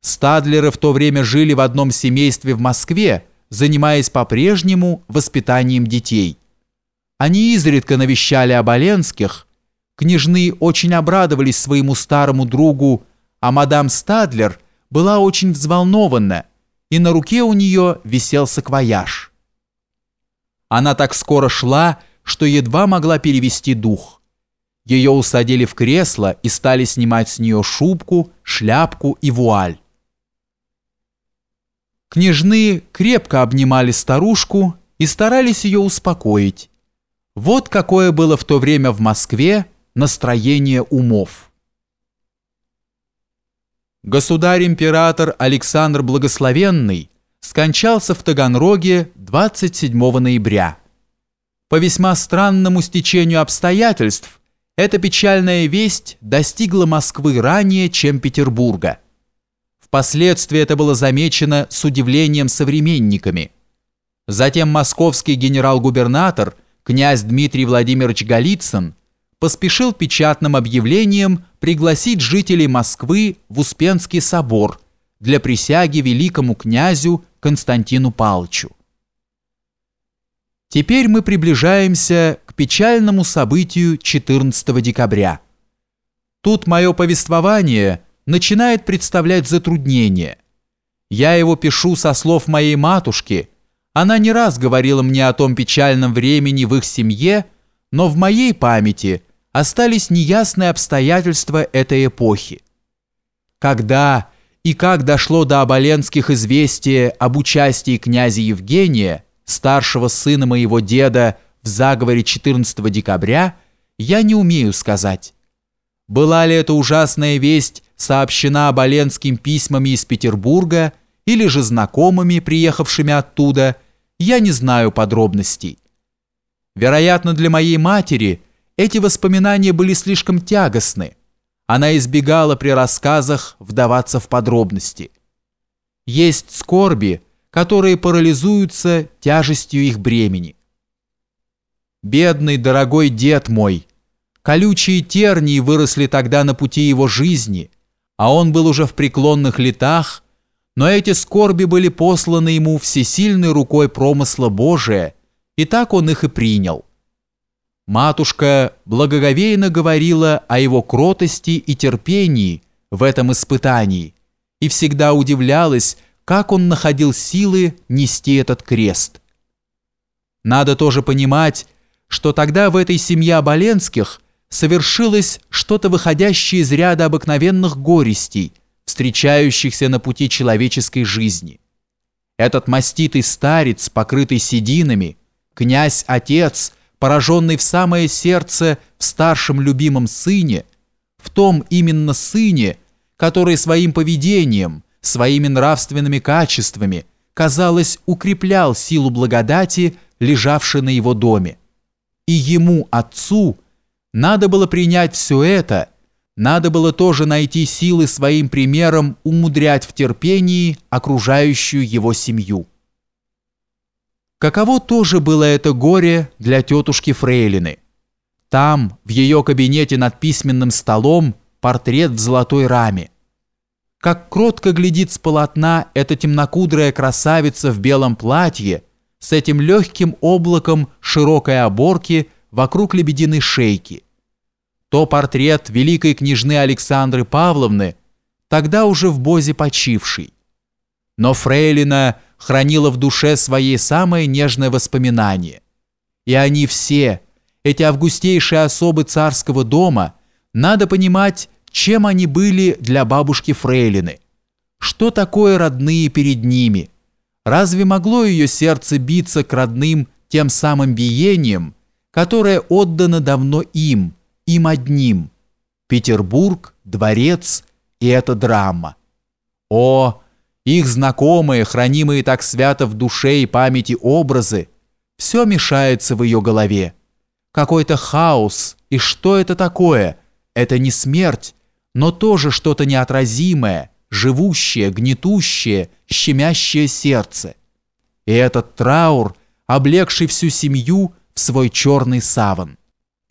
Стадлеры в то время жили в одном семействе в Москве, занимаясь по-прежнему воспитанием детей. Они изредка навещали Оболенских. Княжны очень обрадовались своему старому другу, а мадам Стадлер была очень взволнована, и на руке у нее висел саквояж. Она так скоро шла, что едва могла перевести дух. Ее усадили в кресло и стали снимать с нее шубку, шляпку и вуаль. Княжны крепко обнимали старушку и старались ее успокоить. Вот какое было в то время в Москве настроение умов. Государь-император Александр Благословенный скончался в Таганроге 27 ноября. По весьма странному стечению обстоятельств эта печальная весть достигла Москвы ранее, чем Петербурга. Впоследствии это было замечено с удивлением современниками. Затем московский генерал-губернатор, князь Дмитрий Владимирович Голицын, поспешил печатным объявлением пригласить жителей Москвы в Успенский собор для присяги великому князю Константину Палчу. Теперь мы приближаемся к печальному событию 14 декабря. Тут мое повествование – начинает представлять затруднение. Я его пишу со слов моей матушки. Она не раз говорила мне о том печальном времени в их семье, но в моей памяти остались неясные обстоятельства этой эпохи. Когда и как дошло до Оболенских известия об участии князя Евгения, старшего сына моего деда, в заговоре 14 декабря, я не умею сказать. Была ли это ужасная весть сообщена Оболенским письмами из Петербурга или же знакомыми, приехавшими оттуда, я не знаю подробностей. Вероятно, для моей матери эти воспоминания были слишком тягостны. Она избегала при рассказах вдаваться в подробности. Есть скорби, которые парализуются тяжестью их бремени. «Бедный, дорогой дед мой!» Колючие тернии выросли тогда на пути его жизни, а он был уже в преклонных летах, но эти скорби были посланы ему всесильной рукой промысла Божия, и так он их и принял. Матушка благоговейно говорила о его кротости и терпении в этом испытании и всегда удивлялась, как он находил силы нести этот крест. Надо тоже понимать, что тогда в этой семье Оболенских – совершилось что-то выходящее из ряда обыкновенных горестей, встречающихся на пути человеческой жизни. Этот маститый старец, покрытый сединами, князь-отец, пораженный в самое сердце в старшем любимом сыне, в том именно сыне, который своим поведением, своими нравственными качествами, казалось, укреплял силу благодати, лежавшей на его доме. И ему, отцу, надо было принять все это, надо было тоже найти силы своим примером умудрять в терпении окружающую его семью. Каково тоже было это горе для тетушки Фрейлины. Там, в ее кабинете над письменным столом, портрет в золотой раме. Как кротко глядит с полотна эта темнокудрая красавица в белом платье с этим легким облаком широкой оборки – вокруг лебединой шейки. То портрет великой княжны Александры Павловны, тогда уже в Бозе почившей. Но Фрейлина хранила в душе своей самое нежное воспоминание. И они все, эти августейшие особы царского дома, надо понимать, чем они были для бабушки Фрейлины. Что такое родные перед ними? Разве могло ее сердце биться к родным тем самым биением, которое отдано давно им, им одним. Петербург, дворец и эта драма. О, их знакомые, хранимые так свято в душе и памяти образы, все мешается в ее голове. Какой-то хаос, и что это такое? Это не смерть, но тоже что-то неотразимое, живущее, гнетущее, щемящее сердце. И этот траур, облегший всю семью, свой черный саван.